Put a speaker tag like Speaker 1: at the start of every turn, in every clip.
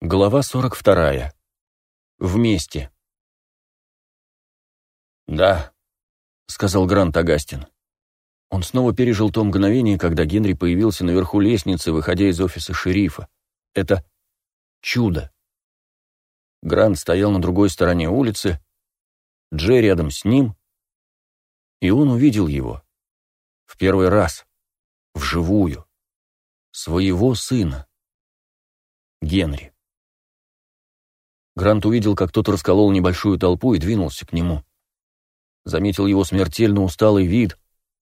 Speaker 1: Глава 42. Вместе. «Да», — сказал Грант Агастин. Он снова пережил то мгновение, когда Генри появился наверху лестницы, выходя из офиса шерифа. Это чудо. Грант стоял на другой стороне улицы, Джей рядом с ним, и он увидел его. В первый раз. Вживую. Своего сына. Генри. Грант увидел, как тот расколол небольшую толпу и двинулся к нему. Заметил его смертельно усталый вид,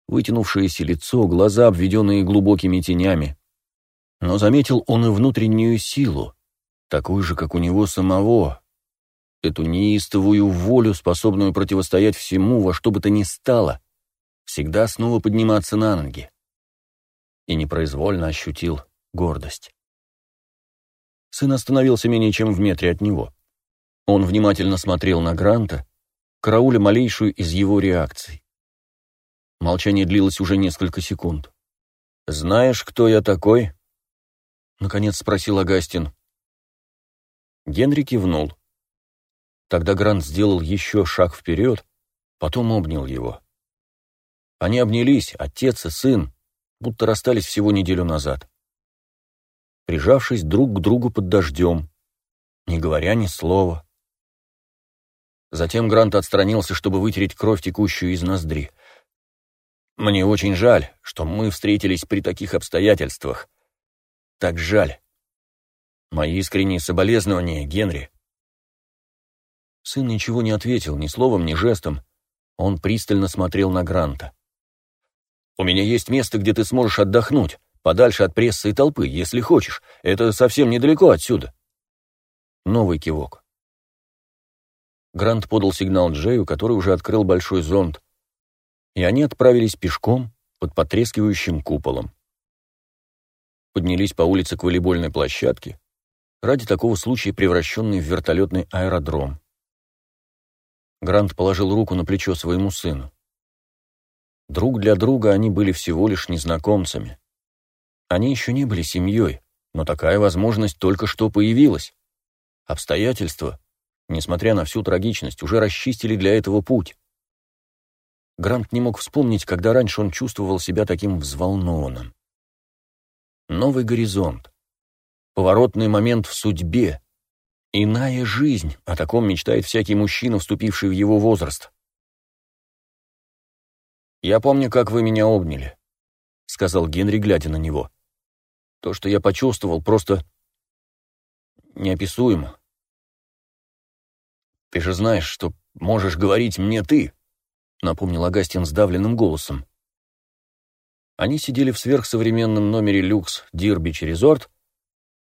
Speaker 1: вытянувшееся лицо, глаза, обведенные глубокими тенями. Но заметил он и внутреннюю силу, такую же, как у него самого, эту неистовую волю, способную противостоять всему, во что бы то ни стало, всегда снова подниматься на ноги. И непроизвольно ощутил гордость. Сын остановился менее чем в метре от него. Он внимательно смотрел на Гранта, карауля малейшую из его реакций. Молчание длилось уже несколько секунд. «Знаешь, кто я такой?» — наконец спросил Агастин. Генри кивнул. Тогда Грант сделал еще шаг вперед, потом обнял его. Они обнялись, отец и сын, будто расстались всего неделю назад. Прижавшись друг к другу под дождем, не говоря ни слова. Затем Грант отстранился, чтобы вытереть кровь, текущую из ноздри. «Мне очень жаль, что мы встретились при таких обстоятельствах. Так жаль. Мои искренние соболезнования, Генри». Сын ничего не ответил, ни словом, ни жестом. Он пристально смотрел на Гранта. «У меня есть место, где ты сможешь отдохнуть, подальше от прессы и толпы, если хочешь. Это совсем недалеко отсюда». Новый кивок. Грант подал сигнал Джею, который уже открыл большой зонт, и они отправились пешком под потрескивающим куполом. Поднялись по улице к волейбольной площадке, ради такого случая превращенный в вертолетный аэродром. Грант положил руку на плечо своему сыну. Друг для друга они были всего лишь незнакомцами. Они еще не были семьей, но такая возможность только что появилась. Обстоятельства, несмотря на всю трагичность, уже расчистили для этого путь. Грант не мог вспомнить, когда раньше он чувствовал себя таким взволнованным. Новый горизонт, поворотный момент в судьбе, иная жизнь, о таком мечтает всякий мужчина, вступивший в его возраст. «Я помню, как вы меня обняли», — сказал Генри, глядя на него. «То, что я почувствовал, просто неописуемо. «Ты же знаешь, что можешь говорить мне ты», — напомнил Агастин сдавленным голосом. Они сидели в сверхсовременном номере люкс Дирбич Резорт,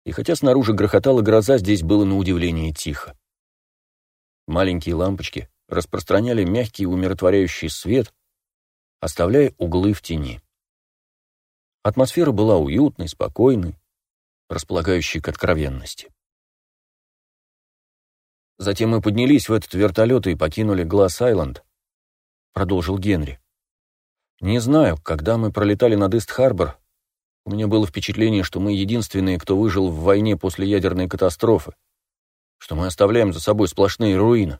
Speaker 1: и хотя снаружи грохотала гроза, здесь было на удивление тихо. Маленькие лампочки распространяли мягкий умиротворяющий свет, оставляя углы в тени. Атмосфера была уютной, спокойной, располагающей к откровенности. Затем мы поднялись в этот вертолет и покинули Гласс-Айленд», — продолжил Генри. «Не знаю, когда мы пролетали над Ист-Харбор, у меня было впечатление, что мы единственные, кто выжил в войне после ядерной катастрофы, что мы оставляем за собой сплошные руины.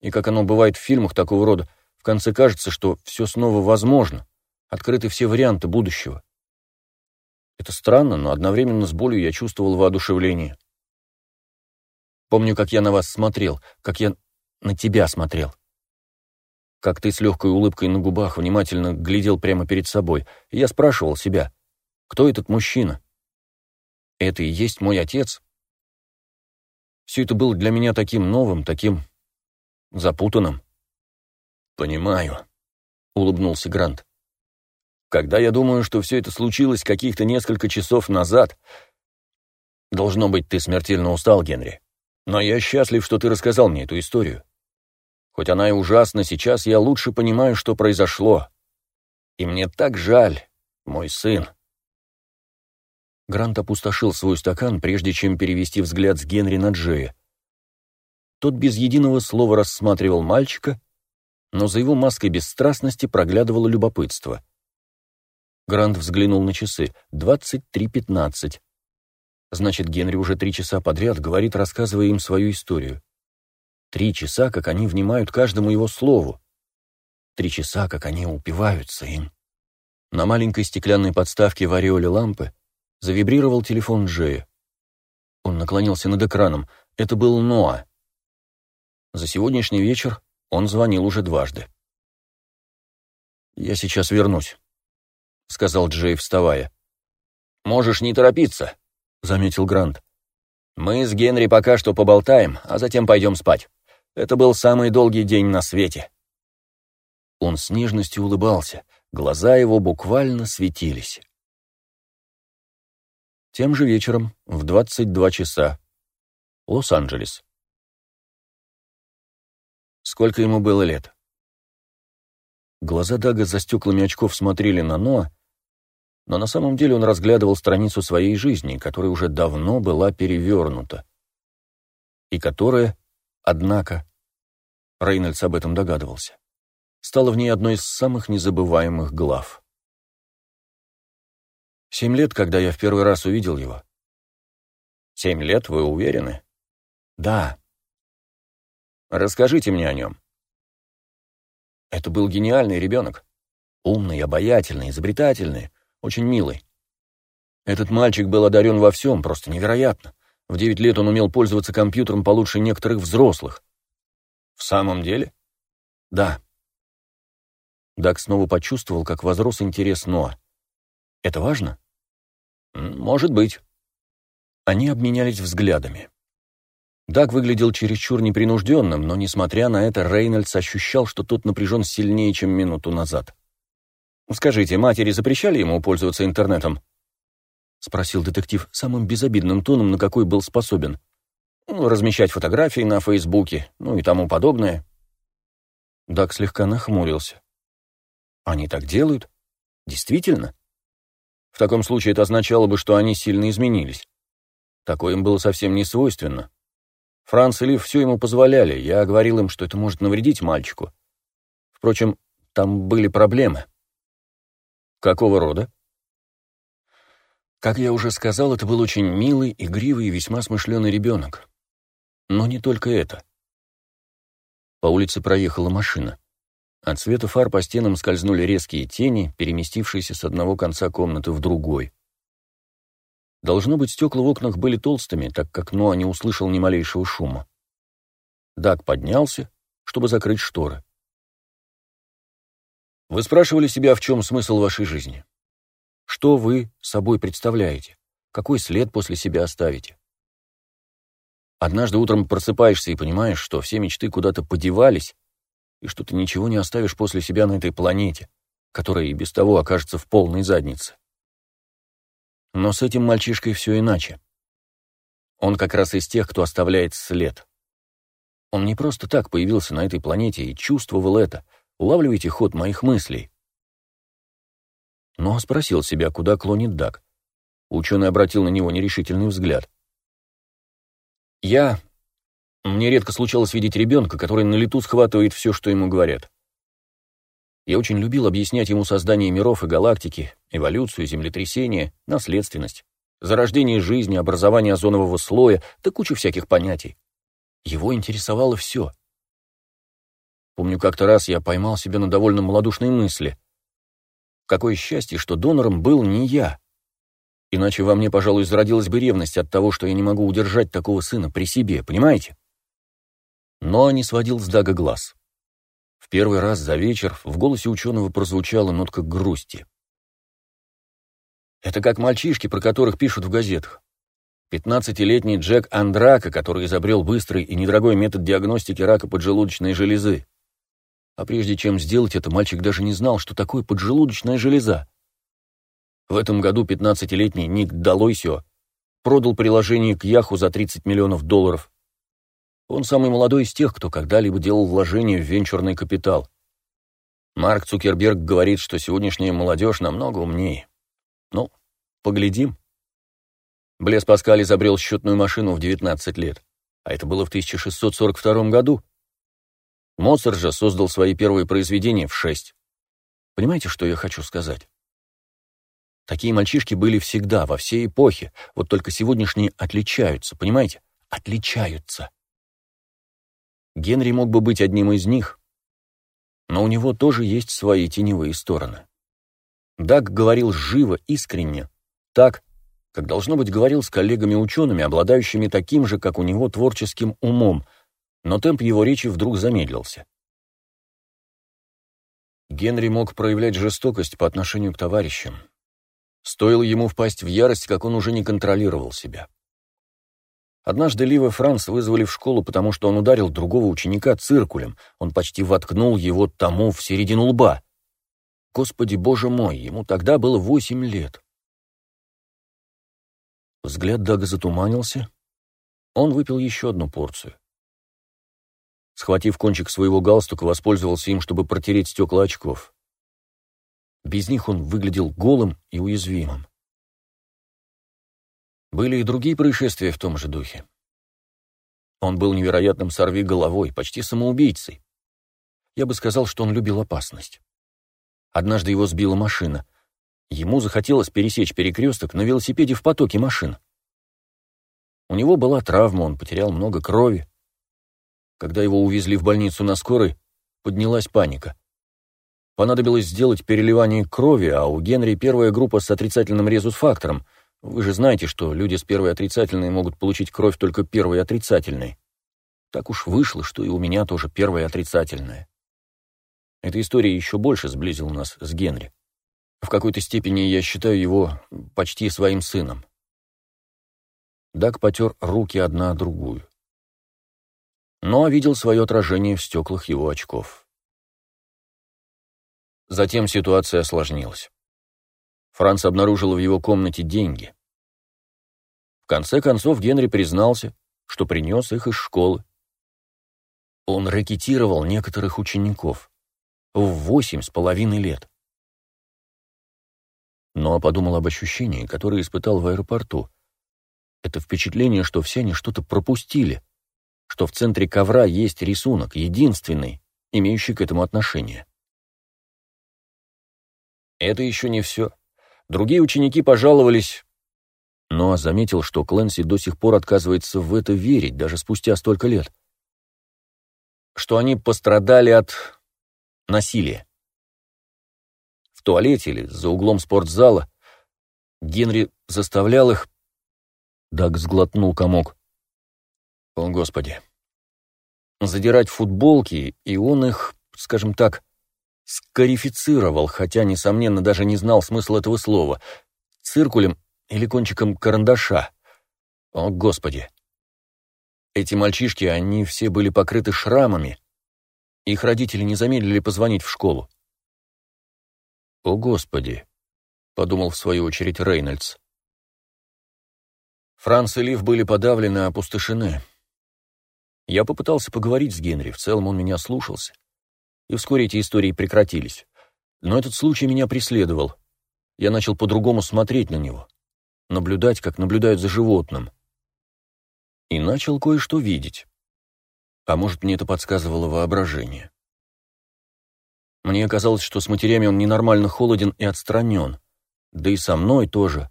Speaker 1: И как оно бывает в фильмах такого рода, в конце кажется, что все снова возможно, открыты все варианты будущего. Это странно, но одновременно с болью я чувствовал воодушевление. Помню, как я на вас смотрел, как я на тебя смотрел. Как ты с легкой улыбкой на губах внимательно глядел прямо перед собой. Я спрашивал себя, кто этот мужчина? Это и есть мой отец? Все это было для меня таким новым, таким запутанным. «Понимаю», — улыбнулся Грант. «Когда я думаю, что все это случилось каких-то несколько часов назад...» «Должно быть, ты смертельно устал, Генри. Но я счастлив, что ты рассказал мне эту историю. Хоть она и ужасна, сейчас я лучше понимаю, что произошло. И мне так жаль, мой сын. Грант опустошил свой стакан, прежде чем перевести взгляд с Генри на Джея. Тот без единого слова рассматривал мальчика, но за его маской бесстрастности проглядывало любопытство. Грант взглянул на часы. «Двадцать три пятнадцать». Значит, Генри уже три часа подряд говорит, рассказывая им свою историю. Три часа, как они внимают каждому его слову. Три часа, как они упиваются им. На маленькой стеклянной подставке в ореоле лампы завибрировал телефон Джея. Он наклонился над экраном. Это был Ноа. За сегодняшний вечер он звонил уже дважды. «Я сейчас вернусь», — сказал Джей, вставая. «Можешь не торопиться», — заметил Грант. «Мы с Генри пока что поболтаем, а затем пойдем спать. Это был самый долгий день на свете». Он с нежностью улыбался, глаза его буквально светились. Тем же вечером, в 22 часа, Лос-Анджелес. Сколько ему было лет? Глаза Дага за стеклами очков смотрели на Ноа, но на самом деле он разглядывал страницу своей жизни, которая уже давно была перевернута. И которая, однако, Рейнольдс об этом догадывался, стала в ней одной из самых незабываемых глав. Семь лет, когда я в первый раз увидел его. Семь лет, вы уверены? Да. Расскажите мне о нем. Это был гениальный ребенок. Умный, обаятельный, изобретательный, очень милый. Этот мальчик был одарен во всем, просто невероятно. В девять лет он умел пользоваться компьютером получше некоторых взрослых. В самом деле? Да. Дак снова почувствовал, как возрос интерес Ноа. Это важно? «Может быть». Они обменялись взглядами. Даг выглядел чересчур непринужденным, но, несмотря на это, Рейнольдс ощущал, что тот напряжен сильнее, чем минуту назад. «Скажите, матери запрещали ему пользоваться интернетом?» — спросил детектив самым безобидным тоном, на какой был способен. «Ну, размещать фотографии на Фейсбуке, ну и тому подобное». Даг слегка нахмурился. «Они так делают? Действительно?» В таком случае это означало бы, что они сильно изменились. Такое им было совсем не свойственно. Франц и Лив все ему позволяли, я говорил им, что это может навредить мальчику. Впрочем, там были проблемы. Какого рода? Как я уже сказал, это был очень милый, игривый и весьма смышленый ребенок. Но не только это. По улице проехала машина. От света фар по стенам скользнули резкие тени, переместившиеся с одного конца комнаты в другой. Должно быть, стекла в окнах были толстыми, так как Ноа не услышал ни малейшего шума. Даг поднялся, чтобы закрыть шторы. Вы спрашивали себя, в чем смысл вашей жизни? Что вы собой представляете? Какой след после себя оставите? Однажды утром просыпаешься и понимаешь, что все мечты куда-то подевались, и что ты ничего не оставишь после себя на этой планете, которая и без того окажется в полной заднице. Но с этим мальчишкой все иначе. Он как раз из тех, кто оставляет след. Он не просто так появился на этой планете и чувствовал это. Улавливайте ход моих мыслей. Но спросил себя, куда клонит Дак. Ученый обратил на него нерешительный взгляд. «Я мне редко случалось видеть ребенка, который на лету схватывает все, что ему говорят. Я очень любил объяснять ему создание миров и галактики, эволюцию, землетрясение, наследственность, зарождение жизни, образование озонового слоя, да кучу всяких понятий. Его интересовало все. Помню, как-то раз я поймал себя на довольно малодушной мысли. Какое счастье, что донором был не я. Иначе во мне, пожалуй, зародилась бы ревность от того, что я не могу удержать такого сына при себе, понимаете? но не сводил с Дага глаз. В первый раз за вечер в голосе ученого прозвучала нотка грусти. Это как мальчишки, про которых пишут в газетах. Пятнадцатилетний Джек Андрака, который изобрел быстрый и недорогой метод диагностики рака поджелудочной железы. А прежде чем сделать это, мальчик даже не знал, что такое поджелудочная железа. В этом году пятнадцатилетний Ник Далойсио продал приложение к Яху за 30 миллионов долларов, он самый молодой из тех, кто когда-либо делал вложения в венчурный капитал. Марк Цукерберг говорит, что сегодняшняя молодежь намного умнее. Ну, поглядим. Блес Паскаль изобрел счетную машину в 19 лет, а это было в 1642 году. Моцарт же создал свои первые произведения в 6. Понимаете, что я хочу сказать? Такие мальчишки были всегда, во всей эпохе, вот только сегодняшние отличаются, понимаете? Отличаются. Генри мог бы быть одним из них, но у него тоже есть свои теневые стороны. Даг говорил живо, искренне, так, как, должно быть, говорил с коллегами-учеными, обладающими таким же, как у него, творческим умом, но темп его речи вдруг замедлился. Генри мог проявлять жестокость по отношению к товарищам. Стоило ему впасть в ярость, как он уже не контролировал себя. Однажды Лива Франц вызвали в школу, потому что он ударил другого ученика циркулем. Он почти воткнул его тому в середину лба. Господи, боже мой, ему тогда было восемь лет. Взгляд Дага затуманился. Он выпил еще одну порцию. Схватив кончик своего галстука, воспользовался им, чтобы протереть стекла очков. Без них он выглядел голым и уязвимым. Были и другие происшествия в том же духе. Он был невероятным сорви головой, почти самоубийцей. Я бы сказал, что он любил опасность. Однажды его сбила машина. Ему захотелось пересечь перекресток на велосипеде в потоке машин. У него была травма, он потерял много крови. Когда его увезли в больницу на скорой, поднялась паника. Понадобилось сделать переливание крови, а у Генри первая группа с отрицательным резус-фактором. Вы же знаете, что люди с первой отрицательной могут получить кровь только первой отрицательной. Так уж вышло, что и у меня тоже первая отрицательная. Эта история еще больше сблизила нас с Генри. В какой-то степени я считаю его почти своим сыном. Дак потер руки одна о другую но видел свое отражение в стеклах его очков. Затем ситуация осложнилась. Франц обнаружил в его комнате деньги. В конце концов Генри признался, что принес их из школы. Он ракетировал некоторых учеников в восемь с половиной лет. Но подумал об ощущении, которое испытал в аэропорту. Это впечатление, что все они что-то пропустили — что в центре ковра есть рисунок, единственный, имеющий к этому отношение. Это еще не все. Другие ученики пожаловались, но заметил, что Кленси до сих пор отказывается в это верить, даже спустя столько лет. Что они пострадали от насилия. В туалете или за углом спортзала Генри заставлял их... Даг сглотнул комок. О, Господи. Задирать футболки, и он их, скажем так, скарифицировал, хотя, несомненно, даже не знал смысла этого слова, циркулем или кончиком карандаша. О, Господи. Эти мальчишки, они все были покрыты шрамами. Их родители не замедлили позвонить в школу. «О, Господи!» — подумал в свою очередь Рейнольдс. Франц и Лив были подавлены, опустошены. Я попытался поговорить с Генри, в целом он меня слушался. И вскоре эти истории прекратились. Но этот случай меня преследовал. Я начал по-другому смотреть на него. Наблюдать, как наблюдают за животным. И начал кое-что видеть. А может, мне это подсказывало воображение. Мне казалось, что с матерями он ненормально холоден и отстранен. Да и со мной тоже.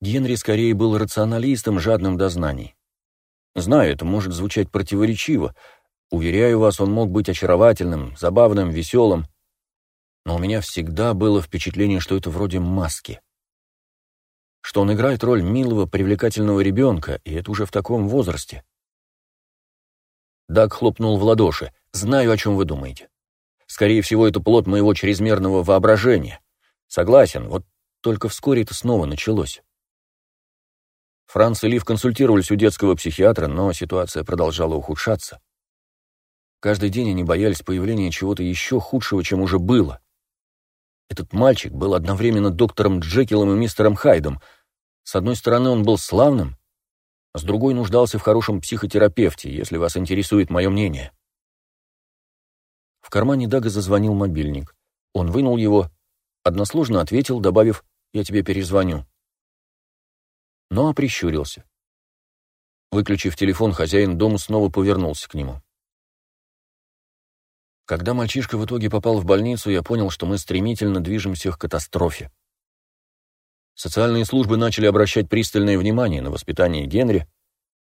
Speaker 1: Генри скорее был рационалистом, жадным до знаний. Знаю, это может звучать противоречиво. Уверяю вас, он мог быть очаровательным, забавным, веселым. Но у меня всегда было впечатление, что это вроде маски. Что он играет роль милого, привлекательного ребенка, и это уже в таком возрасте. Даг хлопнул в ладоши. «Знаю, о чем вы думаете. Скорее всего, это плод моего чрезмерного воображения. Согласен, вот только вскоре это снова началось. Франц и Лив консультировались у детского психиатра, но ситуация продолжала ухудшаться. Каждый день они боялись появления чего-то еще худшего, чем уже было. Этот мальчик был одновременно доктором Джекилом и мистером Хайдом. С одной стороны, он был славным, а с другой нуждался в хорошем психотерапевте, если вас интересует мое мнение. В кармане Дага зазвонил мобильник. Он вынул его, односложно ответил, добавив «Я тебе перезвоню» но прищурился. Выключив телефон, хозяин дома снова повернулся к нему. Когда мальчишка в итоге попал в больницу, я понял, что мы стремительно движемся к катастрофе. Социальные службы начали обращать пристальное внимание на воспитание Генри,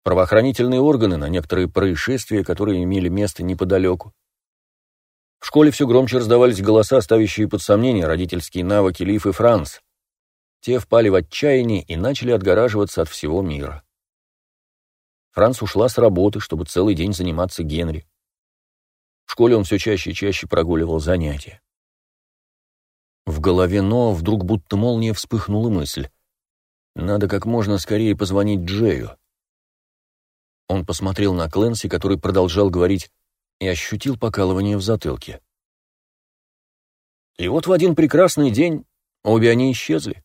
Speaker 1: правоохранительные органы на некоторые происшествия, которые имели место неподалеку. В школе все громче раздавались голоса, ставящие под сомнение родительские навыки Лив и Франц. Те впали в отчаяние и начали отгораживаться от всего мира. Франц ушла с работы, чтобы целый день заниматься Генри. В школе он все чаще и чаще прогуливал занятия. В голове Ноа вдруг будто молния вспыхнула мысль. Надо как можно скорее позвонить Джею. Он посмотрел на Кленси, который продолжал говорить, и ощутил покалывание в затылке. И вот в один прекрасный день обе они исчезли.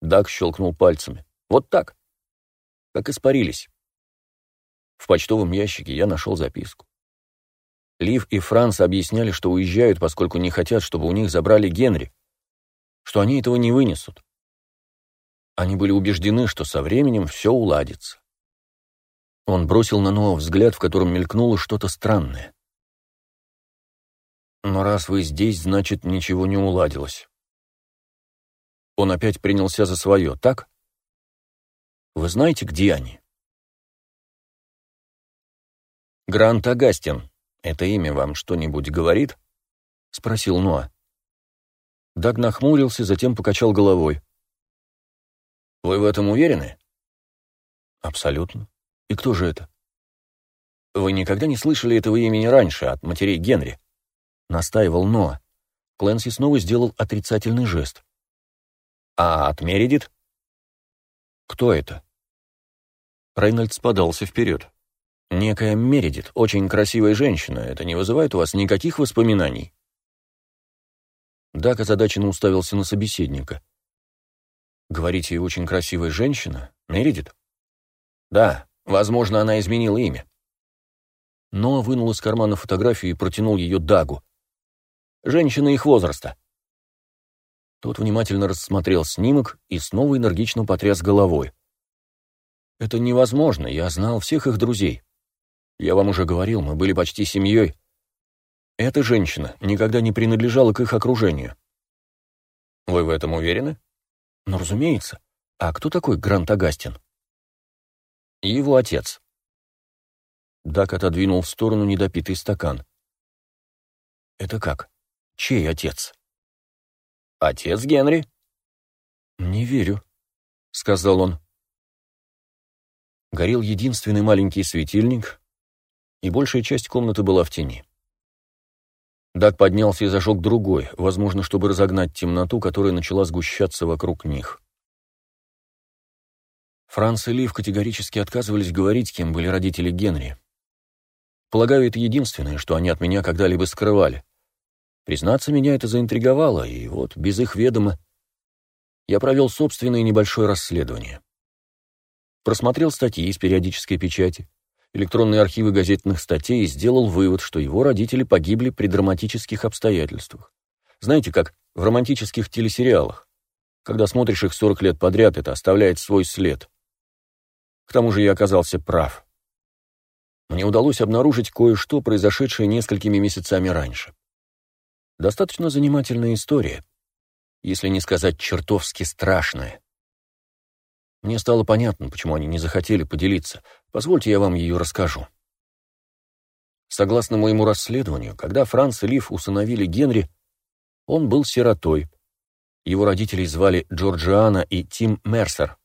Speaker 1: Даг щелкнул пальцами. Вот так. Как испарились. В почтовом ящике я нашел записку. Лив и Франц объясняли, что уезжают, поскольку не хотят, чтобы у них забрали Генри, что они этого не вынесут. Они были убеждены, что со временем все уладится. Он бросил на Ноа взгляд, в котором мелькнуло что-то странное. «Но раз вы здесь, значит, ничего не уладилось». Он опять принялся за свое, так? Вы знаете, где они? Грант Агастин. Это имя вам что-нибудь говорит? Спросил Ноа. Даг нахмурился, затем покачал головой. Вы в этом уверены? Абсолютно. И кто же это? Вы никогда не слышали этого имени раньше от матерей Генри? Настаивал Ноа. Кленси снова сделал отрицательный жест. А от Мередит? Кто это? Рейнольдс подался вперед. Некая Мередит, очень красивая женщина. Это не вызывает у вас никаких воспоминаний? Дак озадаченно уставился на собеседника. Говорите, очень красивая женщина? Мередит? Да, возможно, она изменила имя. Но вынул из кармана фотографию и протянул ее Дагу. Женщина их возраста. Тот внимательно рассмотрел снимок и снова энергично потряс головой. «Это невозможно, я знал всех их друзей. Я вам уже говорил, мы были почти семьей. Эта женщина никогда не принадлежала к их окружению». «Вы в этом уверены?» «Ну, разумеется. А кто такой Грант Агастин?» «Его отец». Дак отодвинул в сторону недопитый стакан. «Это как? Чей отец?» Отец Генри. Не верю, сказал он. Горел единственный маленький светильник, и большая часть комнаты была в тени. Даг поднялся и зажег другой, возможно, чтобы разогнать темноту, которая начала сгущаться вокруг них. Франц и Лив категорически отказывались говорить, кем были родители Генри. Полагаю, это единственное, что они от меня когда-либо скрывали. Признаться, меня это заинтриговало, и вот без их ведома я провел собственное небольшое расследование. Просмотрел статьи из периодической печати, электронные архивы газетных статей и сделал вывод, что его родители погибли при драматических обстоятельствах. Знаете, как в романтических телесериалах. Когда смотришь их 40 лет подряд, это оставляет свой след. К тому же я оказался прав. Мне удалось обнаружить кое-что, произошедшее несколькими месяцами раньше. Достаточно занимательная история, если не сказать чертовски страшная. Мне стало понятно, почему они не захотели поделиться. Позвольте, я вам ее расскажу. Согласно моему расследованию, когда Франц и Лив усыновили Генри, он был сиротой. Его родителей звали Джорджиана и Тим Мерсер.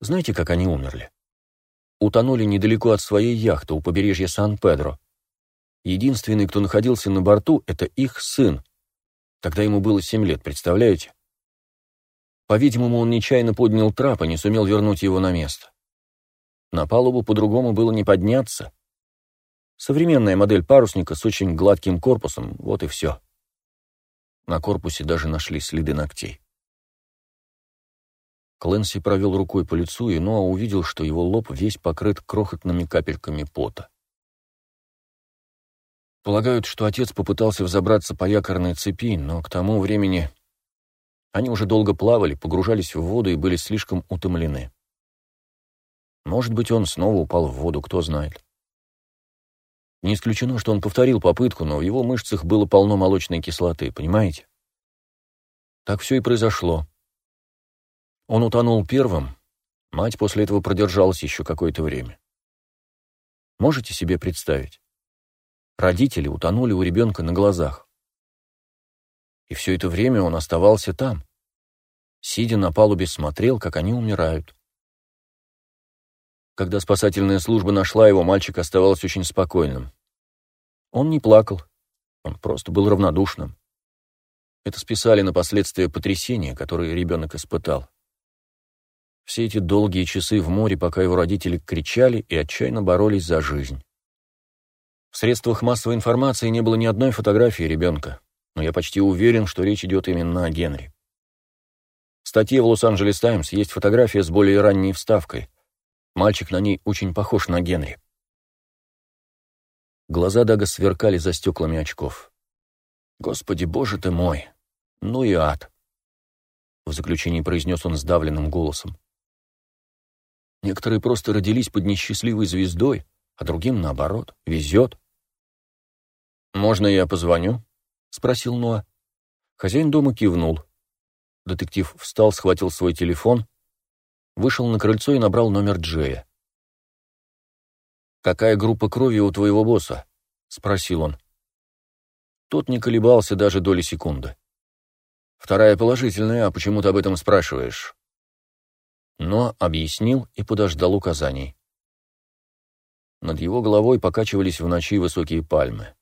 Speaker 1: Знаете, как они умерли? Утонули недалеко от своей яхты у побережья Сан-Педро. Единственный, кто находился на борту, это их сын. Тогда ему было семь лет, представляете? По-видимому, он нечаянно поднял трап и не сумел вернуть его на место. На палубу по-другому было не подняться. Современная модель парусника с очень гладким корпусом, вот и все. На корпусе даже нашли следы ногтей. Кленси провел рукой по лицу, и Ноа увидел, что его лоб весь покрыт крохотными капельками пота. Полагают, что отец попытался взобраться по якорной цепи, но к тому времени они уже долго плавали, погружались в воду и были слишком утомлены. Может быть, он снова упал в воду, кто знает. Не исключено, что он повторил попытку, но в его мышцах было полно молочной кислоты, понимаете? Так все и произошло. Он утонул первым, мать после этого продержалась еще какое-то время. Можете себе представить? Родители утонули у ребенка на глазах. И все это время он оставался там. Сидя на палубе, смотрел, как они умирают. Когда спасательная служба нашла его, мальчик оставался очень спокойным. Он не плакал, он просто был равнодушным. Это списали на последствия потрясения, которое ребенок испытал. Все эти долгие часы в море, пока его родители кричали и отчаянно боролись за жизнь. В средствах массовой информации не было ни одной фотографии ребенка, но я почти уверен, что речь идет именно о Генри. В статье в Лос-Анджелес Таймс есть фотография с более ранней вставкой. Мальчик на ней очень похож на Генри. Глаза Дага сверкали за стеклами очков. «Господи, боже ты мой! Ну и ад!» В заключении произнес он сдавленным голосом. Некоторые просто родились под несчастливой звездой, а другим, наоборот, везет. «Можно я позвоню?» — спросил Ноа. Хозяин дома кивнул. Детектив встал, схватил свой телефон, вышел на крыльцо и набрал номер Джея. «Какая группа крови у твоего босса?» — спросил он. Тот не колебался даже доли секунды. «Вторая положительная, а почему ты об этом спрашиваешь?» Но объяснил и подождал указаний. Над его головой покачивались в ночи высокие пальмы.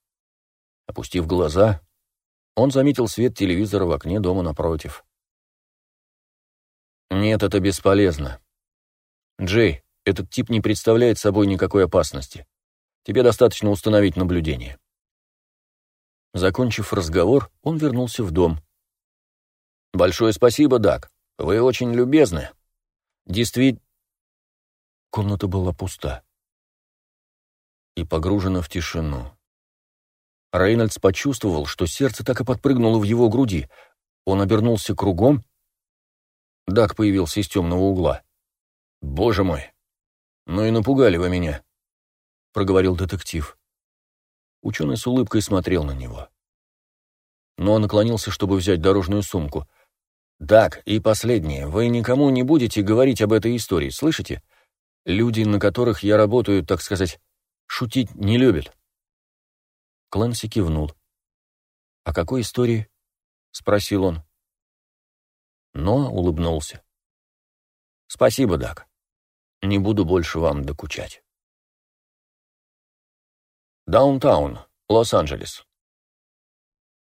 Speaker 1: Опустив глаза, он заметил свет телевизора в окне дома напротив. «Нет, это бесполезно. Джей, этот тип не представляет собой никакой опасности. Тебе достаточно установить наблюдение». Закончив разговор, он вернулся в дом. «Большое спасибо, Дак. Вы очень любезны. Действительно...» Комната была пуста и погружена в тишину. Рейнольдс почувствовал, что сердце так и подпрыгнуло в его груди. Он обернулся кругом. Дак появился из темного угла. «Боже мой! Ну и напугали вы меня!» — проговорил детектив. Ученый с улыбкой смотрел на него. Но он наклонился, чтобы взять дорожную сумку. «Так, и последнее. Вы никому не будете говорить об этой истории, слышите? Люди, на которых я работаю, так сказать, шутить не любят». Клэнси кивнул. «О какой истории?» — спросил он. Но улыбнулся. «Спасибо, Дак. Не буду больше вам докучать». Даунтаун, Лос-Анджелес.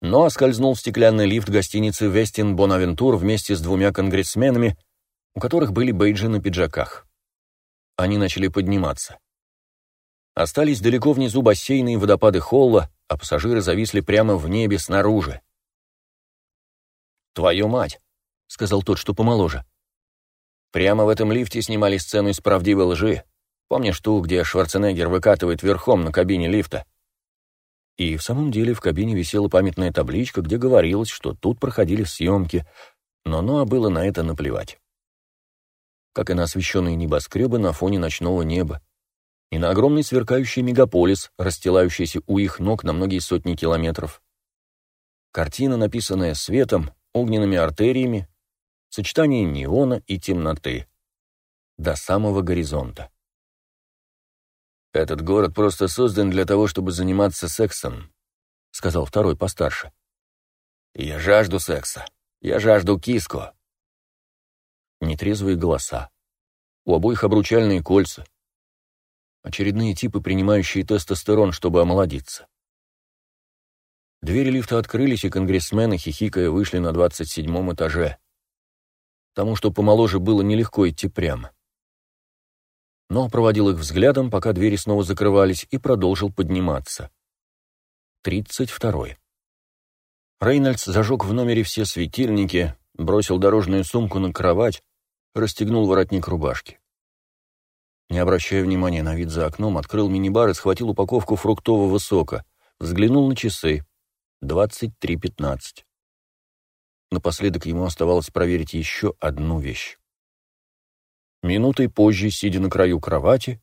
Speaker 1: Но скользнул в стеклянный лифт гостиницы «Вестин Бонавентур» вместе с двумя конгрессменами, у которых были бейджи на пиджаках. Они начали подниматься. Остались далеко внизу бассейны и водопады холла, а пассажиры зависли прямо в небе снаружи. «Твою мать!» — сказал тот, что помоложе. Прямо в этом лифте снимали сцену из правдивой лжи. Помнишь ту, где Шварценеггер выкатывает верхом на кабине лифта? И в самом деле в кабине висела памятная табличка, где говорилось, что тут проходили съемки, но Ноа было на это наплевать. Как и на освещенные небоскребы на фоне ночного неба, и на огромный сверкающий мегаполис, расстилающийся у их ног на многие сотни километров. Картина, написанная светом, огненными артериями, сочетание неона и темноты. До самого горизонта. «Этот город просто создан для того, чтобы заниматься сексом», — сказал второй постарше. «Я жажду секса. Я жажду киску». Нетрезвые голоса. У обоих обручальные кольца, Очередные типы, принимающие тестостерон, чтобы омолодиться. Двери лифта открылись, и конгрессмены, хихикая, вышли на 27 этаже. Тому, что помоложе, было нелегко идти прямо. Но проводил их взглядом, пока двери снова закрывались, и продолжил подниматься. Тридцать второй. Рейнольдс зажег в номере все светильники, бросил дорожную сумку на кровать, расстегнул воротник рубашки. Не обращая внимания на вид за окном, открыл мини-бар и схватил упаковку фруктового сока. Взглянул на часы. 23.15. Напоследок ему оставалось проверить еще одну вещь. Минутой позже, сидя на краю кровати,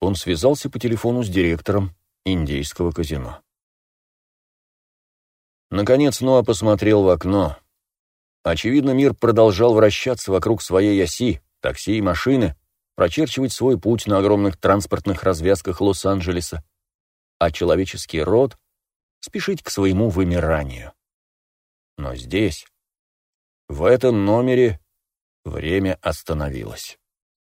Speaker 1: он связался по телефону с директором индейского казино. Наконец Ноа посмотрел в окно. Очевидно, мир продолжал вращаться вокруг своей оси, такси и машины, прочерчивать свой путь на огромных транспортных развязках Лос-Анджелеса, а человеческий род спешить к своему вымиранию. Но здесь, в этом номере, время остановилось.